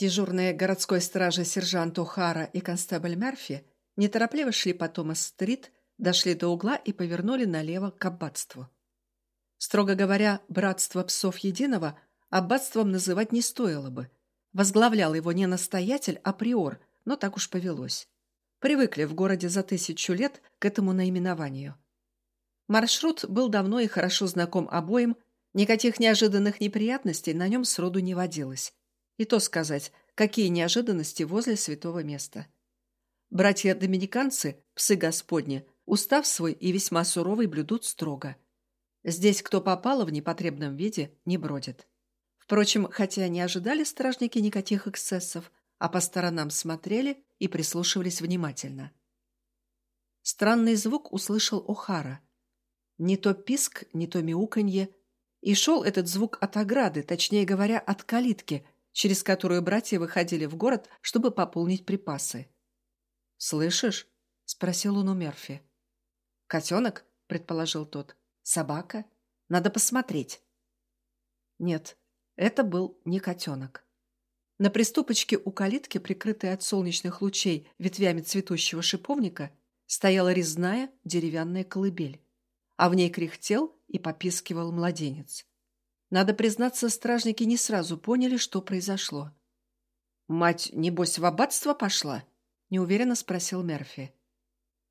Дежурные городской стражи сержант О'Хара и констебль Мерфи неторопливо шли по Томас-стрит, дошли до угла и повернули налево к аббатству. Строго говоря, братство псов единого аббатством называть не стоило бы. Возглавлял его не настоятель, а приор, но так уж повелось. Привыкли в городе за тысячу лет к этому наименованию. Маршрут был давно и хорошо знаком обоим, никаких неожиданных неприятностей на нем сроду не водилось. И то сказать, какие неожиданности возле святого места. Братья-доминиканцы, псы Господни, устав свой и весьма суровый блюдут строго. Здесь кто попало в непотребном виде, не бродит. Впрочем, хотя не ожидали стражники никаких эксцессов, а по сторонам смотрели и прислушивались внимательно. Странный звук услышал Охара. Не то писк, не то мяуканье. И шел этот звук от ограды, точнее говоря, от калитки, через которую братья выходили в город, чтобы пополнить припасы. «Слышишь?» — спросил он у Мерфи. «Котенок?» — предположил тот. «Собака? Надо посмотреть». Нет, это был не котенок. На приступочке у калитки, прикрытой от солнечных лучей ветвями цветущего шиповника, стояла резная деревянная колыбель, а в ней кряхтел и попискивал младенец. Надо признаться, стражники не сразу поняли, что произошло. «Мать, небось, в аббатство пошла?» — неуверенно спросил Мерфи.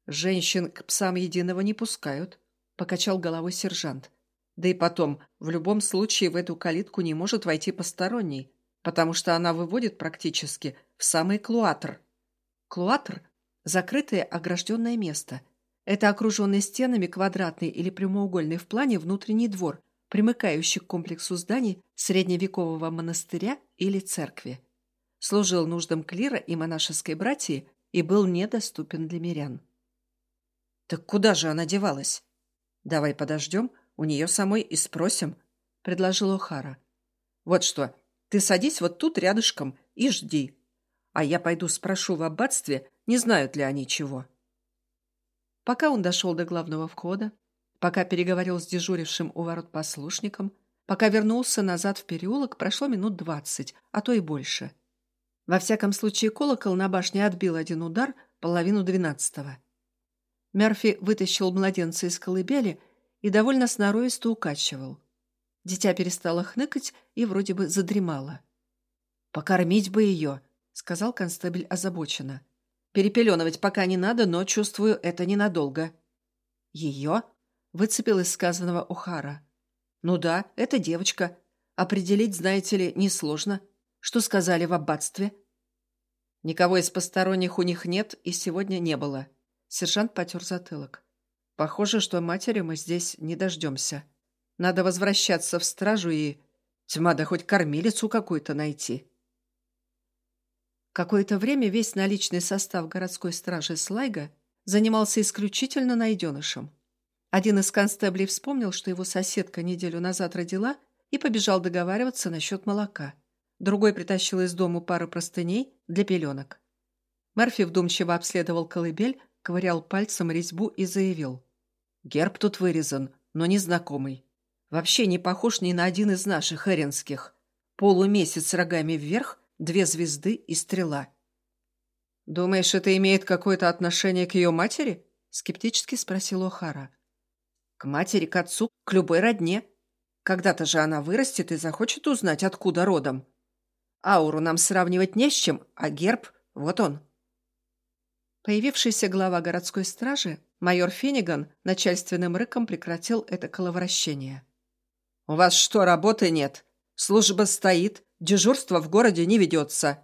«Женщин к псам единого не пускают», — покачал головой сержант. «Да и потом, в любом случае в эту калитку не может войти посторонний, потому что она выводит практически в самый клуатр». Клуатр — закрытое огражденное место. Это окруженный стенами квадратный или прямоугольный в плане внутренний двор, примыкающий к комплексу зданий средневекового монастыря или церкви. Служил нуждам клира и монашеской братьи и был недоступен для мирян. «Так куда же она девалась?» «Давай подождем, у нее самой и спросим», — предложил Охара. «Вот что, ты садись вот тут рядышком и жди, а я пойду спрошу в аббатстве, не знают ли они чего». Пока он дошел до главного входа, Пока переговорил с дежурившим у ворот послушником, пока вернулся назад в переулок, прошло минут двадцать, а то и больше. Во всяком случае, колокол на башне отбил один удар половину двенадцатого. Мерфи вытащил младенца из колыбели и довольно сноровисто укачивал. Дитя перестало хныкать и вроде бы задремало. «Покормить бы ее», — сказал констебль озабоченно. «Перепеленывать пока не надо, но, чувствую, это ненадолго». «Ее?» Выцепил из сказанного Ухара. «Ну да, это девочка. Определить, знаете ли, несложно. Что сказали в аббатстве?» «Никого из посторонних у них нет и сегодня не было». Сержант потер затылок. «Похоже, что матери мы здесь не дождемся. Надо возвращаться в стражу и... Тьма, да хоть кормилицу какую-то найти». Какое-то время весь наличный состав городской стражи Слайга занимался исключительно найденышем. Один из констеблей вспомнил, что его соседка неделю назад родила, и побежал договариваться насчет молока. Другой притащил из дому пару простыней для пеленок. Мерфи вдумчиво обследовал колыбель, ковырял пальцем резьбу и заявил. «Герб тут вырезан, но незнакомый. Вообще не похож ни на один из наших эринских. Полумесяц рогами вверх, две звезды и стрела». «Думаешь, это имеет какое-то отношение к ее матери?» — скептически спросил О'Хара. К матери, к отцу, к любой родне. Когда-то же она вырастет и захочет узнать, откуда родом. Ауру нам сравнивать не с чем, а герб — вот он. Появившийся глава городской стражи, майор Финниган, начальственным рыком прекратил это коловращение. «У вас что, работы нет? Служба стоит, дежурство в городе не ведется.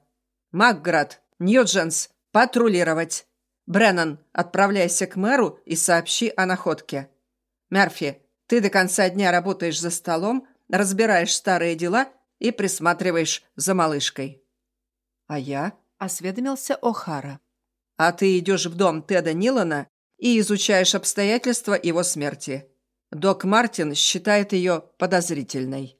Макград, Ньюдженс, патрулировать. Бреннан, отправляйся к мэру и сообщи о находке. Мерфи, ты до конца дня работаешь за столом, разбираешь старые дела и присматриваешь за малышкой». «А я?» — осведомился О'Хара. «А ты идешь в дом Теда Нилана и изучаешь обстоятельства его смерти. Док Мартин считает ее подозрительной».